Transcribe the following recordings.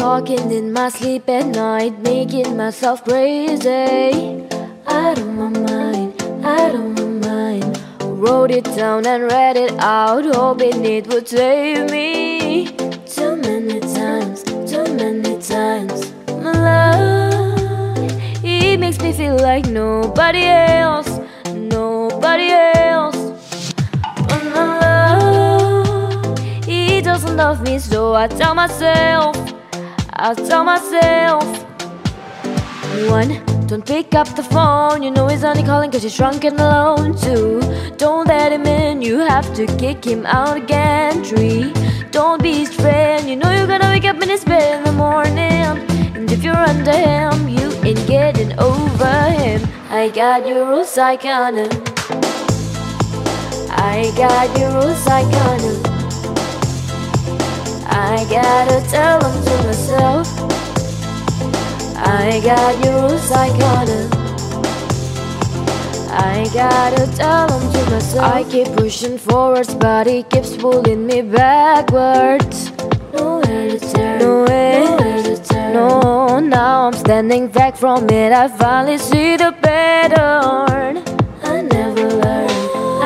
Talking in my sleep at night, making myself crazy. Out of my mind, out of my mind. Wrote it down and read it out, hoping it would save me. Too many times, too many times. My love, it makes me feel like nobody else, nobody else. But my love, he doesn't love me, so I tell myself, I tell myself. One, don't pick up the phone. You know he's only calling cause you're drunk and alone. Two, don't let him in. You have to kick him out again. Three, don't be his friend. You know you're gonna wake up in his bed in the morning. And if you're under him, you ain't getting over him. I got your rules, I kinda. I got your rules, I kinda. I gotta got rules, I gotta. I gotta tell them to myself. I keep pushing forwards, but he keeps pulling me backwards. Nowhere to turn, Nowhere, nowhere to turn. no, now I'm standing back from it. I finally see the pattern. I never learned,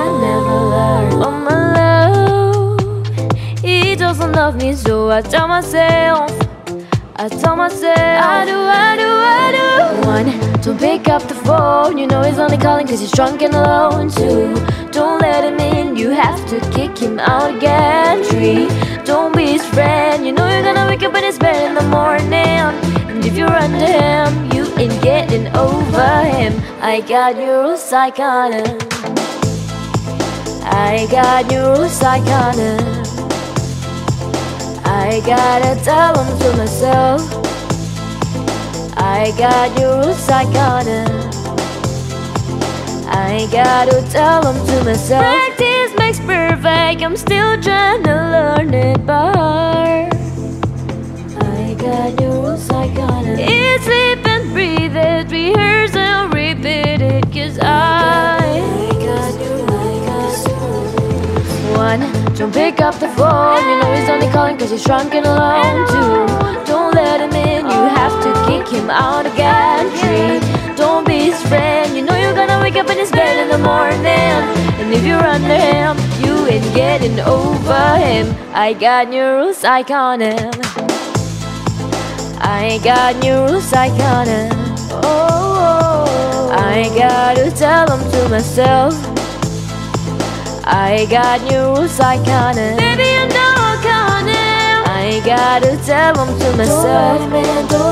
I never learned. Oh my love, he doesn't love me, so I tell myself, I tell myself, I do, I do, I do. One, don't pick up the phone, you know he's only calling cause he's drunk and alone. Two, don't let him in, you have to kick him out again. Three, don't be his friend, you know you're gonna wake up in his bed in the morning. And if you're under him, you ain't getting over him. I got rules, I got him. I got I gotta. I gotta tell them to myself. I got your rules, I gotta. I gotta tell them to myself. Practice makes perfect, I'm still trying to learn it by heart. I got your rules, I gotta. Eat, sleep, and breathe it, rehearse and repeat it, cause I. don't pick up the phone. You know he's only calling cause he's drunk and alone. Two don't let him in. You have to kick him out again. Don't be his friend. You know you're gonna wake up in his bed in the morning. And if you're under him, you ain't getting over him. I got new rules, I got him. I got new rules, I got him. Oh, oh, oh, I gotta tell them to myself. I got new rules, I gotta. Baby, you know I gotta. I gotta tell them to myself.